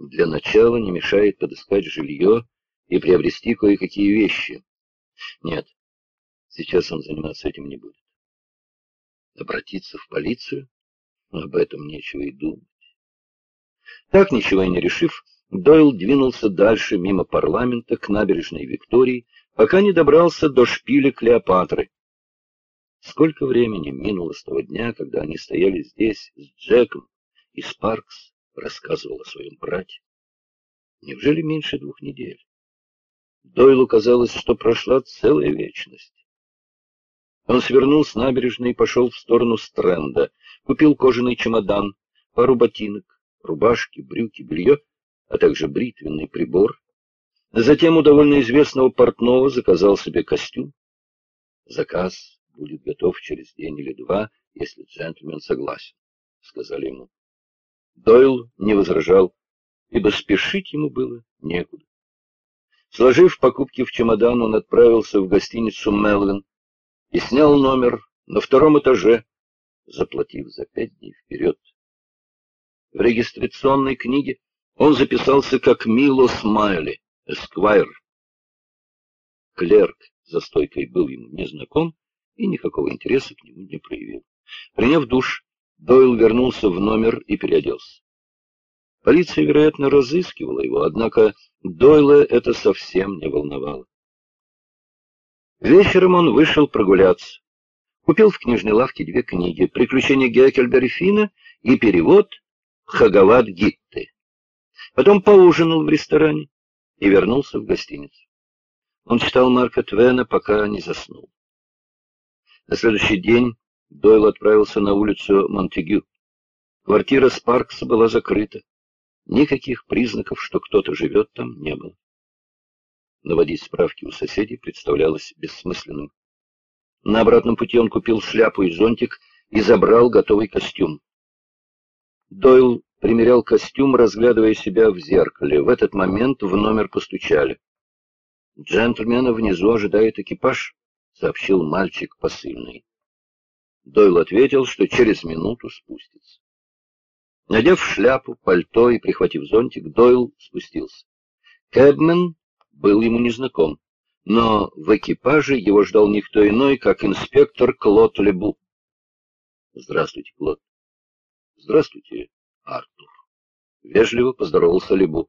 Для начала не мешает подыскать жилье и приобрести кое-какие вещи. Нет, сейчас он заниматься этим не будет. Обратиться в полицию? Об этом нечего и думать. Так, ничего и не решив, Дойл двинулся дальше мимо парламента к набережной Виктории, пока не добрался до шпиля Клеопатры. Сколько времени минуло с того дня, когда они стояли здесь с Джеком, и Спаркс рассказывал о своем брате? Неужели меньше двух недель? Дойлу казалось, что прошла целая вечность. Он свернул с набережной и пошел в сторону Стрэнда, купил кожаный чемодан, пару ботинок, рубашки, брюки, белье, а также бритвенный прибор. Затем у довольно известного портного заказал себе костюм. Заказ будет готов через день или два, если джентльмен согласен, — сказали ему. Дойл не возражал, ибо спешить ему было некуда. Сложив покупки в чемодан, он отправился в гостиницу «Мелвин» и снял номер на втором этаже, заплатив за пять дней вперед. В регистрационной книге он записался как Мило Смайли, эсквайр. Клерк за стойкой был ему незнаком и никакого интереса к нему не проявил. Приняв душ, Дойл вернулся в номер и переоделся. Полиция, вероятно, разыскивала его, однако Дойла это совсем не волновало. Вечером он вышел прогуляться. Купил в книжной лавке две книги «Приключения Геккельбери Фина» и перевод «Хагават Гитты». Потом поужинал в ресторане и вернулся в гостиницу. Он читал Марка Твена, пока не заснул. На следующий день Дойл отправился на улицу Монтегю. Квартира Спаркса была закрыта. Никаких признаков, что кто-то живет там, не было. Наводить справки у соседей представлялось бессмысленным. На обратном пути он купил шляпу и зонтик и забрал готовый костюм. Дойл примерял костюм, разглядывая себя в зеркале. В этот момент в номер постучали. «Джентльмена внизу ожидает экипаж», — сообщил мальчик посыльный. Дойл ответил, что через минуту спустится. Надев шляпу, пальто и прихватив зонтик, Дойл спустился. Кэбмен был ему незнаком, но в экипаже его ждал никто иной, как инспектор Клод Лебу. «Здравствуйте, Клод». «Здравствуйте, Артур». Вежливо поздоровался Лебу.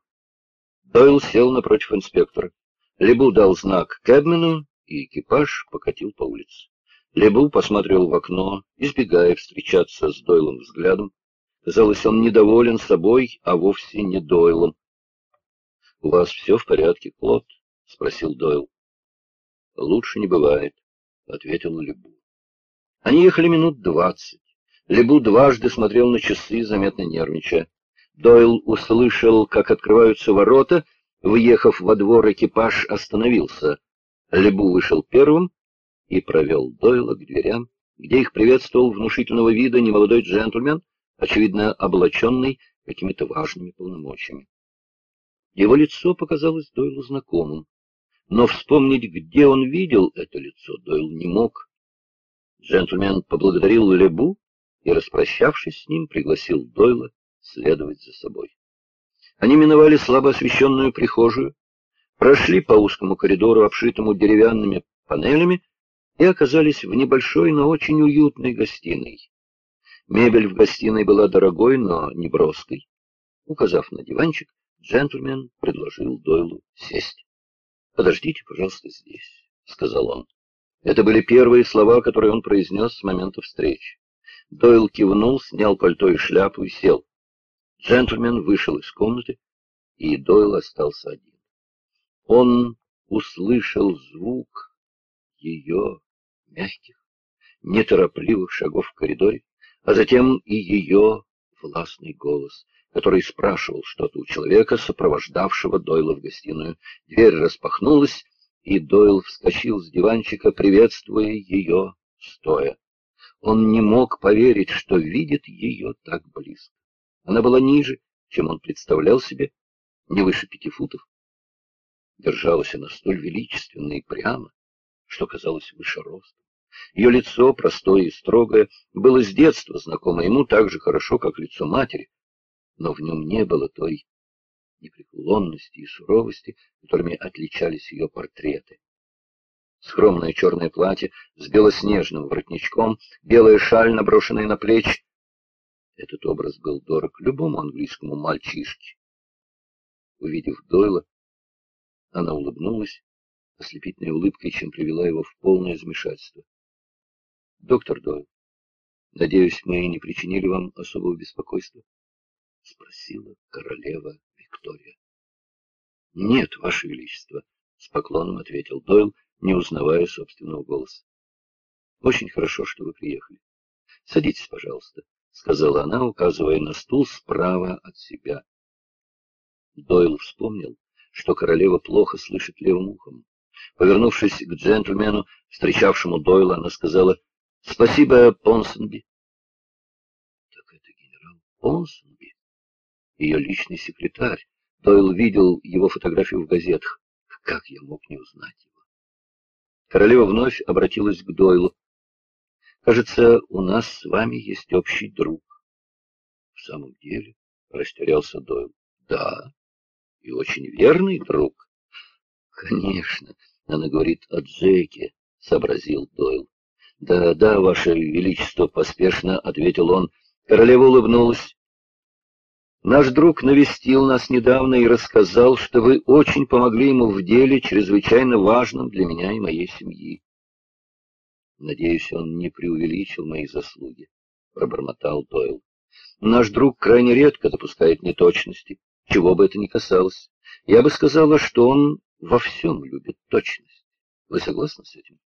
Дойл сел напротив инспектора. Лебу дал знак Кэбмену, и экипаж покатил по улице. Лебу посмотрел в окно, избегая встречаться с Дойлом взглядом. Казалось, он недоволен собой, а вовсе не Дойлом. — У вас все в порядке, Клод? — спросил Дойл. — Лучше не бывает, — ответил Лебу. Они ехали минут двадцать. Лебу дважды смотрел на часы, заметно нервничая. Дойл услышал, как открываются ворота. Въехав во двор, экипаж остановился. Лебу вышел первым и провел Дойла к дверям, где их приветствовал внушительного вида немолодой джентльмен, очевидно облаченный какими-то важными полномочиями. Его лицо показалось Дойлу знакомым, но вспомнить, где он видел это лицо, Дойл не мог. Джентльмен поблагодарил Лебу и, распрощавшись с ним, пригласил Дойла следовать за собой. Они миновали слабо освещенную прихожую, прошли по узкому коридору, обшитому деревянными панелями, и оказались в небольшой, но очень уютной гостиной. Мебель в гостиной была дорогой, но не броской. Указав на диванчик, джентльмен предложил Дойлу сесть. «Подождите, пожалуйста, здесь», — сказал он. Это были первые слова, которые он произнес с момента встречи. Дойл кивнул, снял пальто и шляпу и сел. Джентльмен вышел из комнаты, и Дойл остался один. Он услышал звук ее мягких, неторопливых шагов в коридоре, а затем и ее властный голос, который спрашивал что-то у человека, сопровождавшего Дойла в гостиную. Дверь распахнулась, и Дойл вскочил с диванчика, приветствуя ее стоя. Он не мог поверить, что видит ее так близко. Она была ниже, чем он представлял себе, не выше пяти футов. Держалась она столь величественно и прямо, что казалось выше роста. Ее лицо, простое и строгое, было с детства знакомо ему так же хорошо, как лицо матери, но в нем не было той непреклонности и суровости, которыми отличались ее портреты. Скромное черное платье с белоснежным воротничком, белая шаль, наброшенная на плечи. Этот образ был дорог любому английскому мальчишке. Увидев Дойла, она улыбнулась ослепительной улыбкой, чем привела его в полное замешательство. «Доктор Дойл, надеюсь, мы не причинили вам особого беспокойства?» — спросила королева Виктория. «Нет, Ваше Величество», — с поклоном ответил Дойл, не узнавая собственного голоса. «Очень хорошо, что вы приехали. Садитесь, пожалуйста», — сказала она, указывая на стул справа от себя. Дойл вспомнил, что королева плохо слышит левым ухом. Повернувшись к джентльмену, встречавшему Дойла, она сказала «Спасибо, Понсенби». Так это генерал Понсенби, ее личный секретарь. Дойл видел его фотографию в газетах. Как я мог не узнать его? Королева вновь обратилась к Дойлу. «Кажется, у нас с вами есть общий друг». «В самом деле?» — растерялся Дойл. «Да, и очень верный друг». «Конечно, она говорит о Джеке», — сообразил Дойл. «Да, да, Ваше Величество», — поспешно ответил он. Королева улыбнулась. «Наш друг навестил нас недавно и рассказал, что вы очень помогли ему в деле, чрезвычайно важном для меня и моей семьи». «Надеюсь, он не преувеличил мои заслуги», — пробормотал Дойл. «Наш друг крайне редко допускает неточности, чего бы это ни касалось. Я бы сказала, что он во всем любит точность. Вы согласны с этим?